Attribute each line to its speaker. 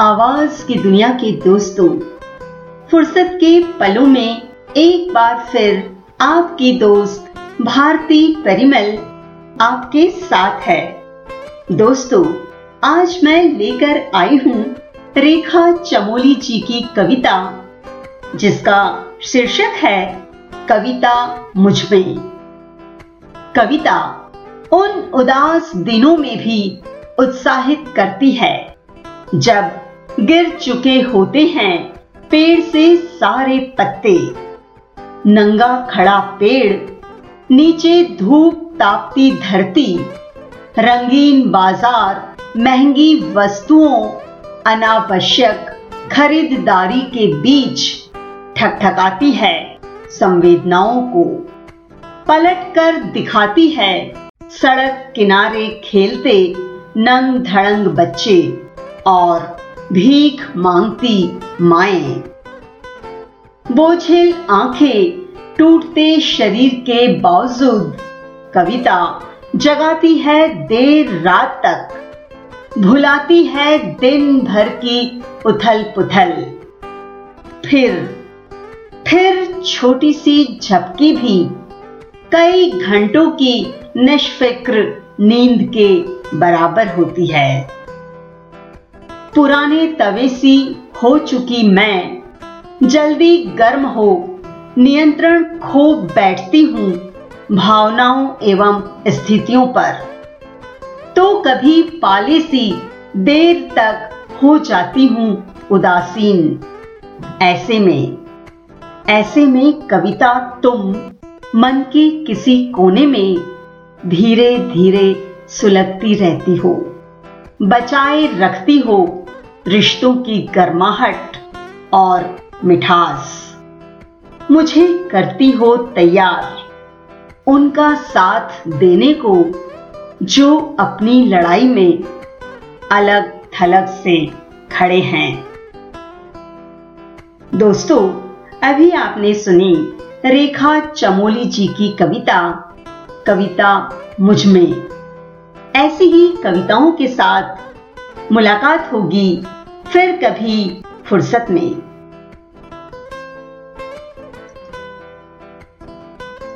Speaker 1: आवाज़ की दुनिया के दोस्तों, फुर्सत के पलों में एक बार फिर आपकी दोस्त भारती परिमल आपके साथ है। दोस्तों, आज मैं लेकर आई हूँ रेखा चमोली जी की कविता, जिसका शीर्षक है कविता मुझमें कविता उन उदास दिनों में भी उत्साहित करती है, जब गिर चुके होते हैं पेड़ से सारे पत्ते। नंगा खड़ा पेड़, नीचे धूप तापती धरती, रंगीन बाज़ार, महँगी वस्तुओं, अनावश्यक खरीदारी के बीच ठकठकाती है संवेदनाओं को। पलट कर दिखाती है सड़क किनारे खेलते नंग धड़ंग बच्चे और भीख मांगती माएँ। बोझिल आँखें टूटते शरीर के बावजूद, कविता जगाती है देर रात तक, भुलाती है दिन भर की उथल पुथल फिर फिर छोटी सी झपकी भी, कई घंटों की निष्फिक्र नींद के बराबर होती है। पुराने तवे सी हो चुकी मैं। जल्दी गर्म हो, नियंत्रण खो बैठती हूँ, भावनाओं एवं स्थितियों पर। तो कभी पाले सी, देर तक हो जाती हूँ उदासीन। ऐसे में ऐसे में कविता तुम मन के किसी कोने में धीरे धीरे सुलगती रहती हो, बचाए रखती हो रिश्तों की गर्माहट और मिठास। मुझे करती हो तैयार। उनका साथ देने को जो अपनी लड़ाई में अलग थलग से खड़े हैं। दोस्तों, अभी आपने सुनी रेखा चमोली जी की कविता कविता मुझमें। ऐसी ही कविताओं के साथ मुलाकात होगी फिर कभी फुर्सत में।